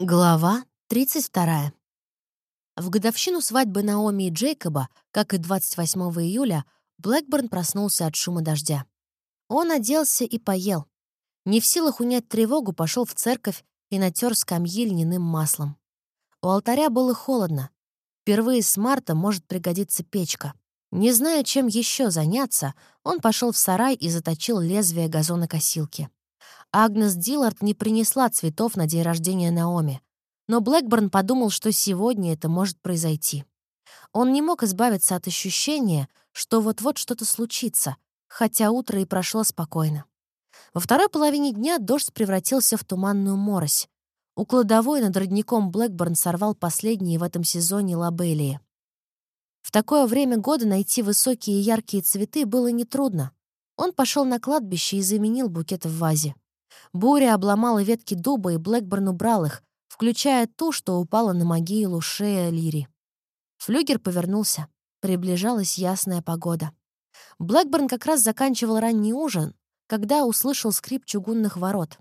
Глава 32. В годовщину свадьбы Наоми и Джейкоба, как и 28 июля, Блэкборн проснулся от шума дождя. Он оделся и поел. Не в силах унять тревогу, пошел в церковь и натер скамьи льняным маслом. У алтаря было холодно. Впервые с марта может пригодиться печка. Не зная, чем еще заняться, он пошел в сарай и заточил лезвие газонокосилки. Агнес Диллард не принесла цветов на день рождения Наоми. Но Блэкборн подумал, что сегодня это может произойти. Он не мог избавиться от ощущения, что вот-вот что-то случится, хотя утро и прошло спокойно. Во второй половине дня дождь превратился в туманную морось. У кладовой над родником Блэкборн сорвал последние в этом сезоне лабелии. В такое время года найти высокие яркие цветы было нетрудно. Он пошел на кладбище и заменил букет в вазе. Буря обломала ветки дуба, и Блэкборн убрал их, включая ту, что упала на могилу шея Лири. Флюгер повернулся. Приближалась ясная погода. Блэкборн как раз заканчивал ранний ужин, когда услышал скрип чугунных ворот.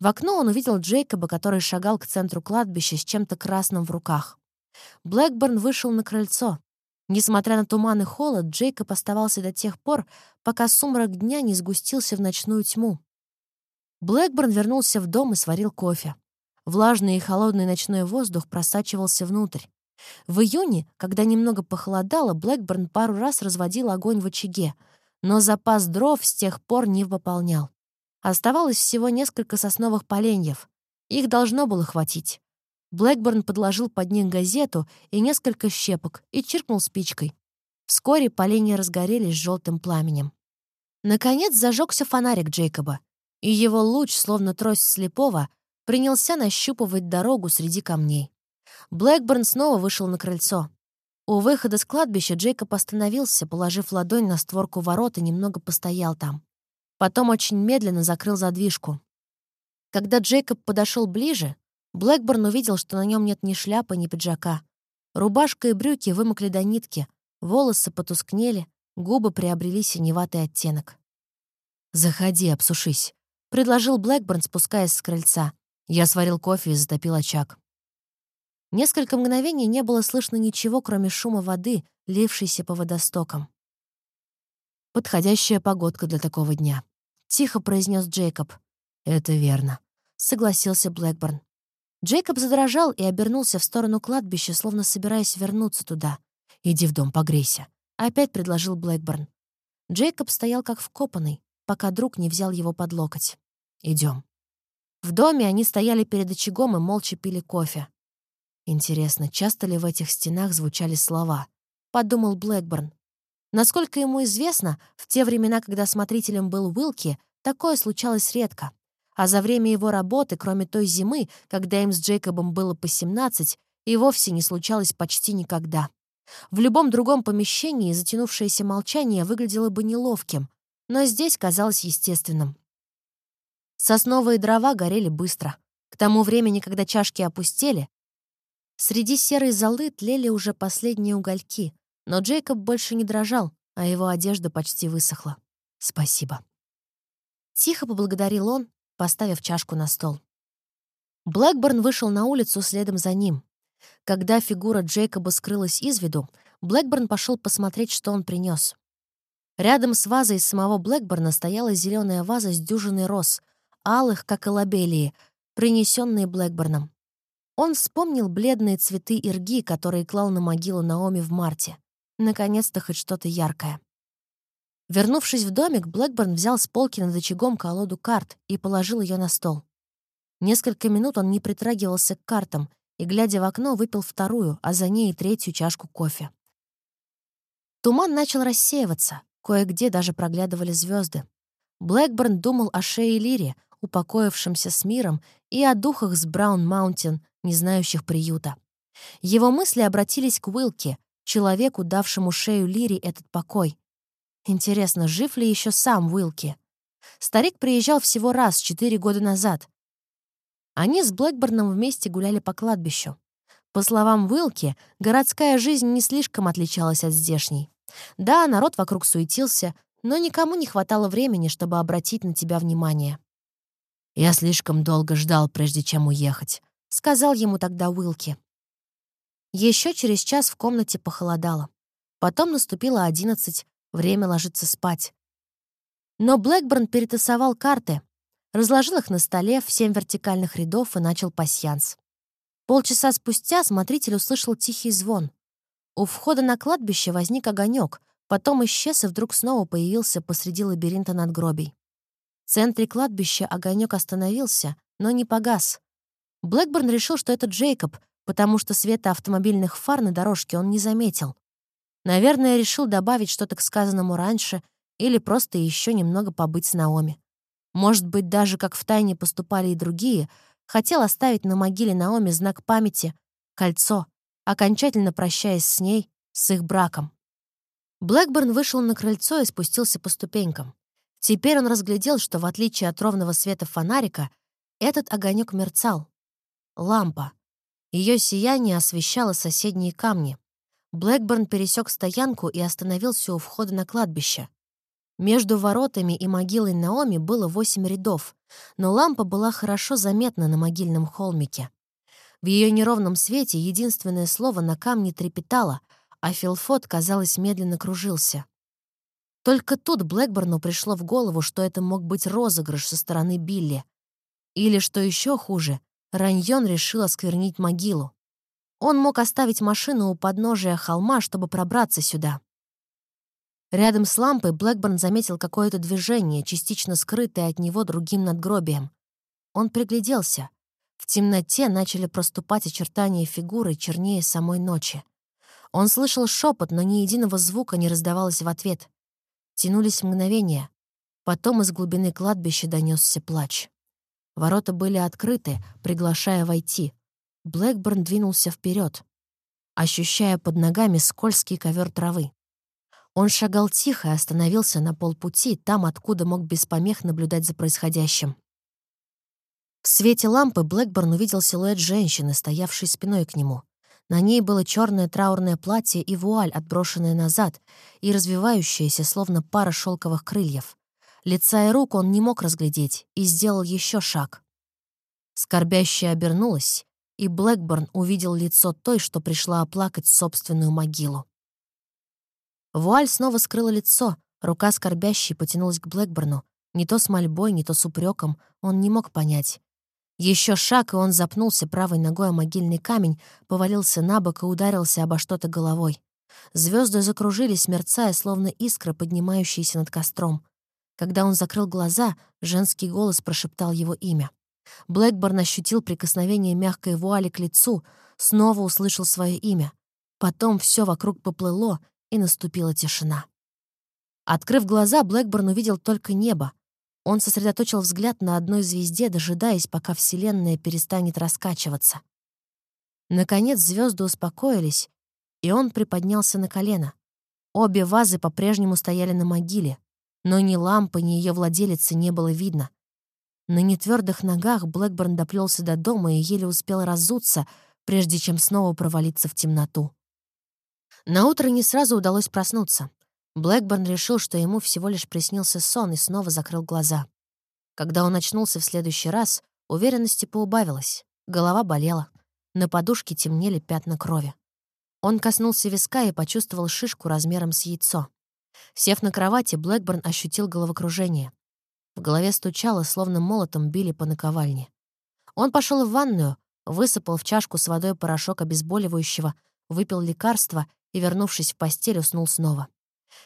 В окно он увидел Джейкоба, который шагал к центру кладбища с чем-то красным в руках. Блэкборн вышел на крыльцо. Несмотря на туман и холод, Джейкоб оставался до тех пор, пока сумрак дня не сгустился в ночную тьму. Блэкборн вернулся в дом и сварил кофе. Влажный и холодный ночной воздух просачивался внутрь. В июне, когда немного похолодало, Блэкборн пару раз разводил огонь в очаге, но запас дров с тех пор не выполнял. Оставалось всего несколько сосновых поленьев. Их должно было хватить. Блэкборн подложил под них газету и несколько щепок и чиркнул спичкой. Вскоре поленья разгорелись желтым пламенем. Наконец зажегся фонарик Джейкоба и его луч, словно трость слепого, принялся нащупывать дорогу среди камней. Блэкборн снова вышел на крыльцо. У выхода с кладбища Джейкоб остановился, положив ладонь на створку ворот и немного постоял там. Потом очень медленно закрыл задвижку. Когда Джейкоб подошел ближе, Блэкборн увидел, что на нем нет ни шляпы, ни пиджака. Рубашка и брюки вымокли до нитки, волосы потускнели, губы приобрели синеватый оттенок. «Заходи, обсушись», предложил Блэкборн, спускаясь с крыльца. Я сварил кофе и затопил очаг. Несколько мгновений не было слышно ничего, кроме шума воды, лившейся по водостокам. «Подходящая погодка для такого дня», — тихо произнес Джейкоб. «Это верно», — согласился Блэкборн. Джейкоб задрожал и обернулся в сторону кладбища, словно собираясь вернуться туда. «Иди в дом, погрейся», — опять предложил Блэкборн. Джейкоб стоял как вкопанный, пока друг не взял его под локоть. Идем. В доме они стояли перед очагом и молча пили кофе. Интересно, часто ли в этих стенах звучали слова? Подумал Блэкборн. Насколько ему известно, в те времена, когда смотрителем был Уилки, такое случалось редко. А за время его работы, кроме той зимы, когда им с Джейкобом было по 17, и вовсе не случалось почти никогда. В любом другом помещении затянувшееся молчание выглядело бы неловким, но здесь казалось естественным. Сосновые дрова горели быстро. К тому времени, когда чашки опустели, среди серой золы тлели уже последние угольки, но Джейкоб больше не дрожал, а его одежда почти высохла. «Спасибо». Тихо поблагодарил он, поставив чашку на стол. Блэкборн вышел на улицу следом за ним. Когда фигура Джейкоба скрылась из виду, Блэкборн пошел посмотреть, что он принес. Рядом с вазой самого Блэкборна стояла зеленая ваза с дюжиной роз, алых, как и лобелии, принесенные Блэкборном. Он вспомнил бледные цветы ирги, которые клал на могилу Наоми в марте. Наконец-то хоть что-то яркое. Вернувшись в домик, Блэкборн взял с полки над очагом колоду карт и положил ее на стол. Несколько минут он не притрагивался к картам и, глядя в окно, выпил вторую, а за ней и третью чашку кофе. Туман начал рассеиваться, кое-где даже проглядывали звезды. Блэкборн думал о Шее Лире, упокоившимся с миром, и о духах с Браун-Маунтин, не знающих приюта. Его мысли обратились к Уилке, человеку, давшему Шею Лире этот покой. Интересно, жив ли еще сам Уилки? Старик приезжал всего раз, четыре года назад. Они с Блэкборном вместе гуляли по кладбищу. По словам Уилки, городская жизнь не слишком отличалась от здешней. Да, народ вокруг суетился, но никому не хватало времени, чтобы обратить на тебя внимание. «Я слишком долго ждал, прежде чем уехать», — сказал ему тогда Уилки. Еще через час в комнате похолодало. Потом наступило одиннадцать, время ложиться спать. Но Блэкборн перетасовал карты, разложил их на столе в семь вертикальных рядов и начал пасьянс. Полчаса спустя смотритель услышал тихий звон. У входа на кладбище возник огонек, потом исчез и вдруг снова появился посреди лабиринта надгробий. В центре кладбища огонек остановился, но не погас. Блэкборн решил, что это Джейкоб, потому что света автомобильных фар на дорожке он не заметил. Наверное, решил добавить что-то к сказанному раньше или просто еще немного побыть с Наоми. Может быть, даже как в тайне поступали и другие, хотел оставить на могиле Наоми знак памяти — кольцо, окончательно прощаясь с ней, с их браком. Блэкборн вышел на крыльцо и спустился по ступенькам. Теперь он разглядел, что в отличие от ровного света фонарика, этот огонек мерцал. Лампа. Ее сияние освещало соседние камни. Блэкборн пересек стоянку и остановился у входа на кладбище. Между воротами и могилой Наоми было восемь рядов, но лампа была хорошо заметна на могильном холмике. В ее неровном свете единственное слово на камне трепетало, а Филфот, казалось, медленно кружился. Только тут Блэкборну пришло в голову, что это мог быть розыгрыш со стороны Билли. Или, что еще хуже, Раньон решил осквернить могилу. Он мог оставить машину у подножия холма, чтобы пробраться сюда. Рядом с лампой Блэкборн заметил какое-то движение, частично скрытое от него другим надгробием. Он пригляделся. В темноте начали проступать очертания фигуры чернее самой ночи. Он слышал шепот, но ни единого звука не раздавалось в ответ. Тянулись мгновения. Потом из глубины кладбища донесся плач. Ворота были открыты, приглашая войти. Блэкборн двинулся вперед, ощущая под ногами скользкий ковер травы. Он шагал тихо и остановился на полпути, там, откуда мог без помех наблюдать за происходящим. В свете лампы Блэкборн увидел силуэт женщины, стоявшей спиной к нему. На ней было черное траурное платье и вуаль, отброшенная назад, и развивающаяся, словно пара шелковых крыльев. Лица и рук он не мог разглядеть и сделал еще шаг. Скорбящая обернулась, и Блэкборн увидел лицо той, что пришла оплакать собственную могилу. Вуаль снова скрыла лицо, рука скорбящей потянулась к Блэкборну, не то с мольбой, не то с упреком, он не мог понять. Еще шаг, и он запнулся правой ногой о могильный камень, повалился на бок и ударился обо что-то головой. Звезды закружились, мерцая, словно искры, поднимающиеся над костром. Когда он закрыл глаза, женский голос прошептал его имя. Блэкборн ощутил прикосновение мягкой вуали к лицу, снова услышал свое имя. Потом все вокруг поплыло, и наступила тишина. Открыв глаза, Блэкборн увидел только небо. Он сосредоточил взгляд на одной звезде, дожидаясь, пока Вселенная перестанет раскачиваться. Наконец звезды успокоились, и он приподнялся на колено. Обе вазы по-прежнему стояли на могиле но ни лампы, ни ее владелицы не было видно. На нетвердых ногах Блэкборн доплелся до дома и еле успел разуться, прежде чем снова провалиться в темноту. Наутро не сразу удалось проснуться. Блэкборн решил, что ему всего лишь приснился сон и снова закрыл глаза. Когда он очнулся в следующий раз, уверенности поубавилось, голова болела, на подушке темнели пятна крови. Он коснулся виска и почувствовал шишку размером с яйцо. Сев на кровати, Блэкборн ощутил головокружение. В голове стучало, словно молотом били по наковальне. Он пошел в ванную, высыпал в чашку с водой порошок обезболивающего, выпил лекарство и, вернувшись в постель, уснул снова.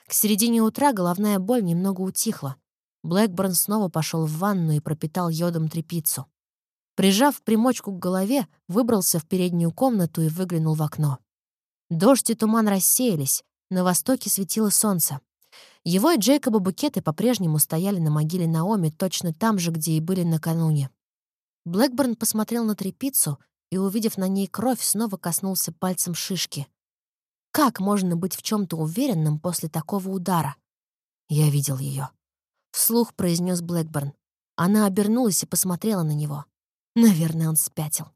К середине утра головная боль немного утихла. Блэкборн снова пошел в ванну и пропитал йодом трепицу. Прижав примочку к голове, выбрался в переднюю комнату и выглянул в окно. Дождь и туман рассеялись, на востоке светило солнце. Его и Джейкоба букеты по-прежнему стояли на могиле Наоми точно там же, где и были накануне. Блэкборн посмотрел на трепицу и, увидев на ней кровь, снова коснулся пальцем шишки. Как можно быть в чем то уверенным после такого удара? Я видел ее. Вслух произнес Блэкборн. Она обернулась и посмотрела на него. Наверное, он спятил.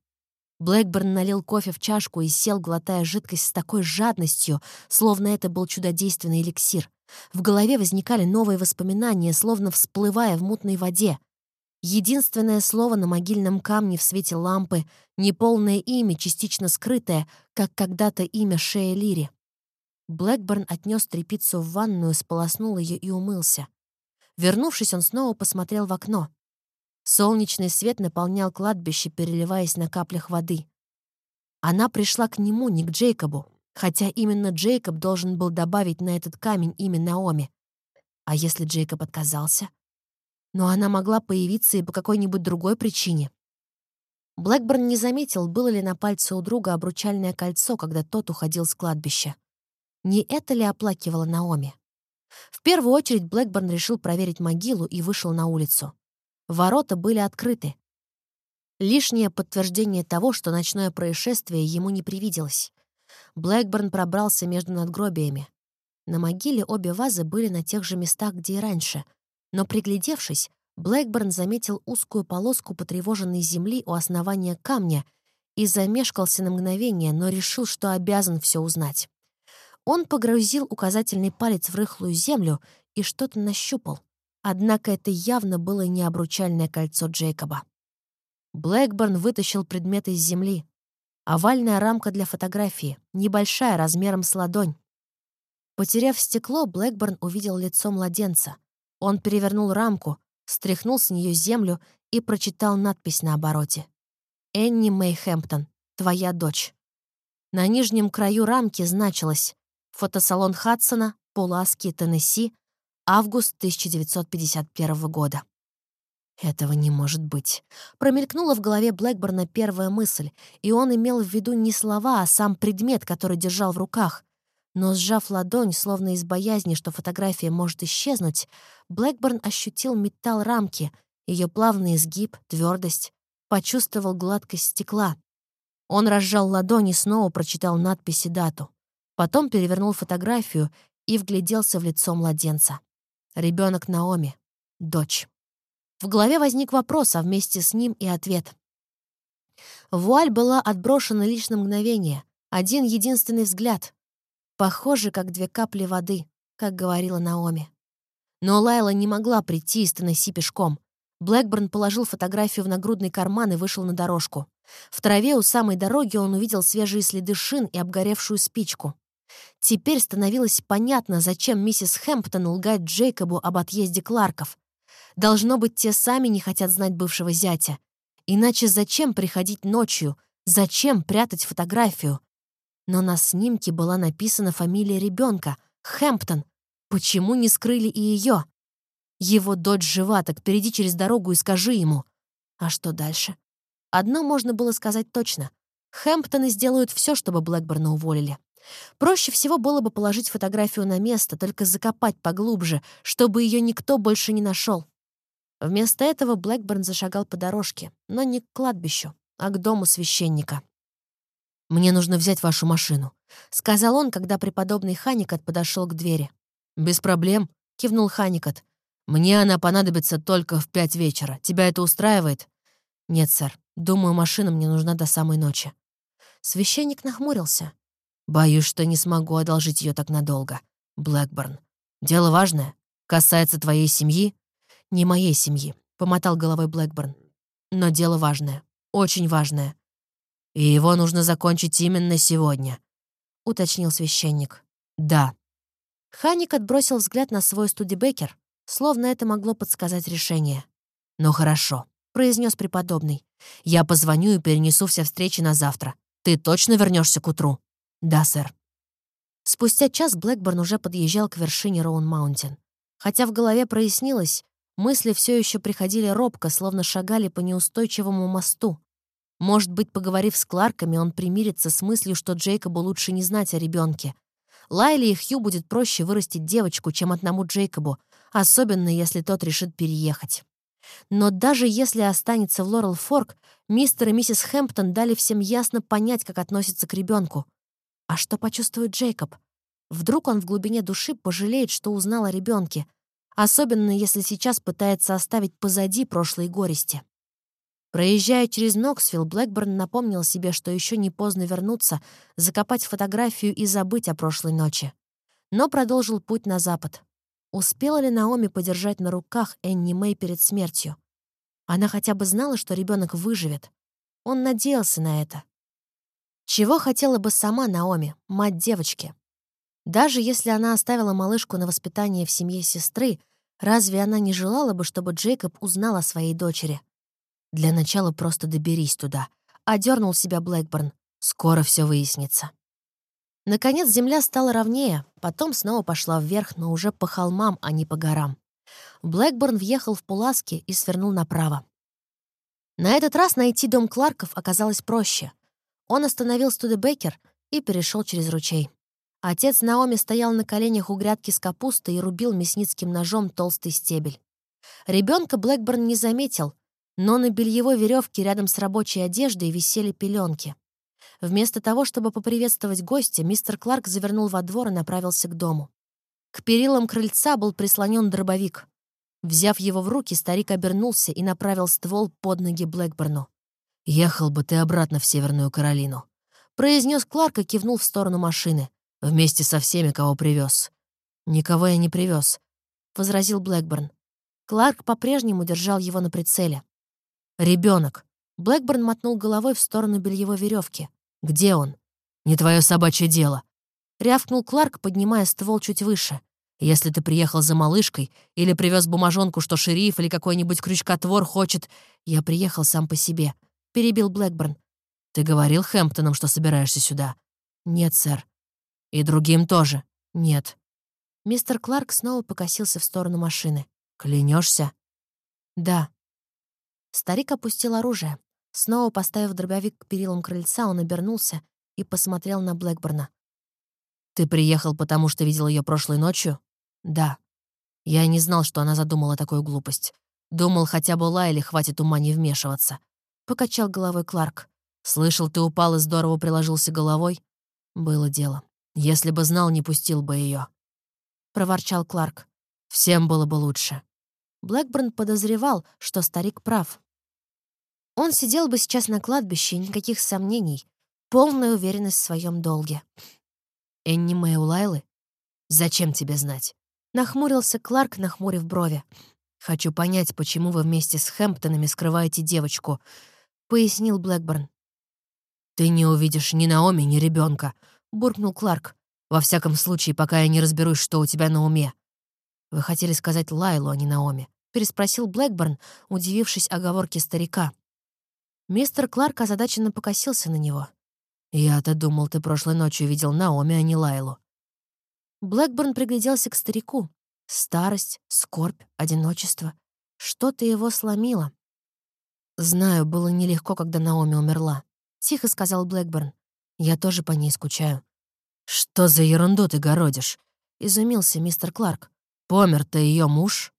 Блэкберн налил кофе в чашку и сел, глотая жидкость с такой жадностью, словно это был чудодейственный эликсир. В голове возникали новые воспоминания, словно всплывая в мутной воде. Единственное слово на могильном камне в свете лампы, неполное имя, частично скрытое, как когда-то имя Шея Лири. Блэкборн отнес трепицу в ванную, сполоснул ее и умылся. Вернувшись, он снова посмотрел в окно. Солнечный свет наполнял кладбище, переливаясь на каплях воды. Она пришла к нему, не к Джейкобу, хотя именно Джейкоб должен был добавить на этот камень имя Наоми. А если Джейкоб отказался? Но она могла появиться и по какой-нибудь другой причине. Блэкборн не заметил, было ли на пальце у друга обручальное кольцо, когда тот уходил с кладбища. Не это ли оплакивала Наоми? В первую очередь Блэкборн решил проверить могилу и вышел на улицу. Ворота были открыты. Лишнее подтверждение того, что ночное происшествие ему не привиделось. Блэкборн пробрался между надгробиями. На могиле обе вазы были на тех же местах, где и раньше — но, приглядевшись, Блэкборн заметил узкую полоску потревоженной земли у основания камня и замешкался на мгновение, но решил, что обязан все узнать. Он погрузил указательный палец в рыхлую землю и что-то нащупал. Однако это явно было не обручальное кольцо Джейкоба. Блэкборн вытащил предмет из земли. Овальная рамка для фотографии, небольшая, размером с ладонь. Потеряв стекло, Блэкборн увидел лицо младенца — он перевернул рамку, стряхнул с нее землю и прочитал надпись на обороте. «Энни Мэй Хэмптон, твоя дочь». На нижнем краю рамки значилось «Фотосалон Хадсона, Пуласки, Теннесси, август 1951 года». Этого не может быть. Промелькнула в голове Блэкборна первая мысль, и он имел в виду не слова, а сам предмет, который держал в руках. Но, сжав ладонь, словно из боязни, что фотография может исчезнуть, Блэкборн ощутил металл рамки, ее плавный изгиб, твердость, почувствовал гладкость стекла. Он разжал ладонь и снова прочитал надпись и дату. Потом перевернул фотографию и вгляделся в лицо младенца. Ребенок Наоми. Дочь. В голове возник вопрос, а вместе с ним и ответ. Вуаль была отброшена лишь на мгновение. Один единственный взгляд. Похоже, как две капли воды, как говорила Наоми. Но Лайла не могла прийти из Теннесси пешком. Блэкборн положил фотографию в нагрудный карман и вышел на дорожку. В траве у самой дороги он увидел свежие следы шин и обгоревшую спичку. Теперь становилось понятно, зачем миссис Хэмптон лгает Джейкобу об отъезде Кларков. Должно быть, те сами не хотят знать бывшего зятя. Иначе зачем приходить ночью? Зачем прятать фотографию? Но на снимке была написана фамилия ребенка — Хэмптон. Почему не скрыли и ее? Его дочь жива, так перейди через дорогу и скажи ему. А что дальше? Одно можно было сказать точно. Хэмптоны сделают все, чтобы Блэкборна уволили. Проще всего было бы положить фотографию на место, только закопать поглубже, чтобы ее никто больше не нашел. Вместо этого Блэкборн зашагал по дорожке, но не к кладбищу, а к дому священника. «Мне нужно взять вашу машину», — сказал он, когда преподобный Ханикот подошел к двери. «Без проблем», — кивнул Ханикот. «Мне она понадобится только в пять вечера. Тебя это устраивает?» «Нет, сэр. Думаю, машина мне нужна до самой ночи». Священник нахмурился. «Боюсь, что не смогу одолжить ее так надолго. Блэкборн. Дело важное. Касается твоей семьи?» «Не моей семьи», — помотал головой Блэкборн. «Но дело важное. Очень важное. «И его нужно закончить именно сегодня», — уточнил священник. «Да». Ханик отбросил взгляд на свой студибекер, словно это могло подсказать решение. «Ну хорошо», — произнес преподобный. «Я позвоню и перенесу все встречи на завтра. Ты точно вернешься к утру?» «Да, сэр». Спустя час Блэкборн уже подъезжал к вершине Роун-Маунтин. Хотя в голове прояснилось, мысли все еще приходили робко, словно шагали по неустойчивому мосту, может быть, поговорив с Кларками, он примирится с мыслью, что Джейкобу лучше не знать о ребенке. Лайле и Хью будет проще вырастить девочку, чем одному Джейкобу, особенно если тот решит переехать. Но даже если останется в Лорел Форк, мистер и миссис Хэмптон дали всем ясно понять, как относятся к ребенку. А что почувствует Джейкоб? Вдруг он в глубине души пожалеет, что узнал о ребенке, особенно если сейчас пытается оставить позади прошлые горести. Проезжая через Ноксвилл, Блэкборн напомнил себе, что еще не поздно вернуться, закопать фотографию и забыть о прошлой ночи. Но продолжил путь на запад. Успела ли Наоми подержать на руках Энни Мэй перед смертью? Она хотя бы знала, что ребенок выживет. Он надеялся на это. Чего хотела бы сама Наоми, мать девочки? Даже если она оставила малышку на воспитание в семье сестры, разве она не желала бы, чтобы Джейкоб узнал о своей дочери? Для начала просто доберись туда. Одернул себя Блэкборн. Скоро все выяснится. Наконец земля стала ровнее, потом снова пошла вверх, но уже по холмам, а не по горам. Блэкборн въехал в Пуласки и свернул направо. На этот раз найти дом Кларков оказалось проще. Он остановил Студебекер и перешел через ручей. Отец Наоми стоял на коленях у грядки с капустой и рубил мясницким ножом толстый стебель. Ребенка Блэкборн не заметил, но на бельевой веревке рядом с рабочей одеждой висели пеленки. Вместо того, чтобы поприветствовать гостя, мистер Кларк завернул во двор и направился к дому. К перилам крыльца был прислонен дробовик. Взяв его в руки, старик обернулся и направил ствол под ноги Блэкборну. «Ехал бы ты обратно в Северную Каролину», — произнес Кларк и кивнул в сторону машины. Вместе со всеми, кого привез. Никого я не привез, возразил Блэкборн. Кларк по-прежнему держал его на прицеле. Ребенок. Блэкборн мотнул головой в сторону бельевой веревки. Где он? Не твое собачье дело. Рявкнул Кларк, поднимая ствол чуть выше. Если ты приехал за малышкой или привез бумажонку, что шериф или какой-нибудь крючкотвор хочет... Я приехал сам по себе. Перебил Блэкборн. Ты говорил Хэмптонам, что собираешься сюда? Нет, сэр. «И другим тоже?» «Нет». Мистер Кларк снова покосился в сторону машины. Клянешься? «Да». Старик опустил оружие. Снова поставив дробовик к перилам крыльца, он обернулся и посмотрел на Блэкборна. «Ты приехал, потому что видел ее прошлой ночью?» «Да». Я не знал, что она задумала такую глупость. Думал, хотя бы Лайле хватит ума не вмешиваться. Покачал головой Кларк. «Слышал, ты упал и здорово приложился головой?» Было дело. Если бы знал, не пустил бы ее. Проворчал Кларк. Всем было бы лучше. Блэкборн подозревал, что старик прав. Он сидел бы сейчас на кладбище, никаких сомнений, полная уверенность в своем долге. «Энни Мэй Лайлы? Зачем тебе знать?» Нахмурился Кларк, нахмурив брови. «Хочу понять, почему вы вместе с Хэмптонами скрываете девочку», — пояснил Блэкборн. «Ты не увидишь ни Наоми, ни ребенка, — буркнул Кларк. «Во всяком случае, пока я не разберусь, что у тебя на уме». «Вы хотели сказать Лайлу, а не Наоми?» — переспросил Блэкборн, удивившись оговорке старика. Мистер Кларк озадаченно покосился на него. «Я-то думал, ты прошлой ночью видел Наоми, а не Лайлу». Блэкборн пригляделся к старику. Старость, скорбь, одиночество. Что-то его сломило. «Знаю, было нелегко, когда Наоми умерла», — тихо сказал Блэкборн. Я тоже по ней скучаю». «Что за ерунду ты городишь?» — изумился мистер Кларк. «Помер-то ее муж?»